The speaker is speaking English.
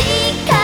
しか